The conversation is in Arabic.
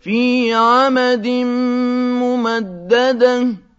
فِي عَمَدٍ مُّمَدَّدَةٍ